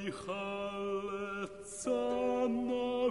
Eichel zanafshi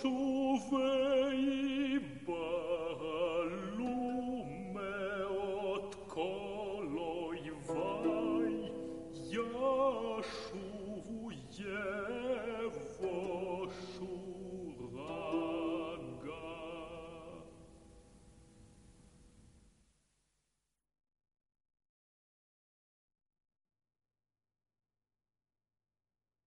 淑芬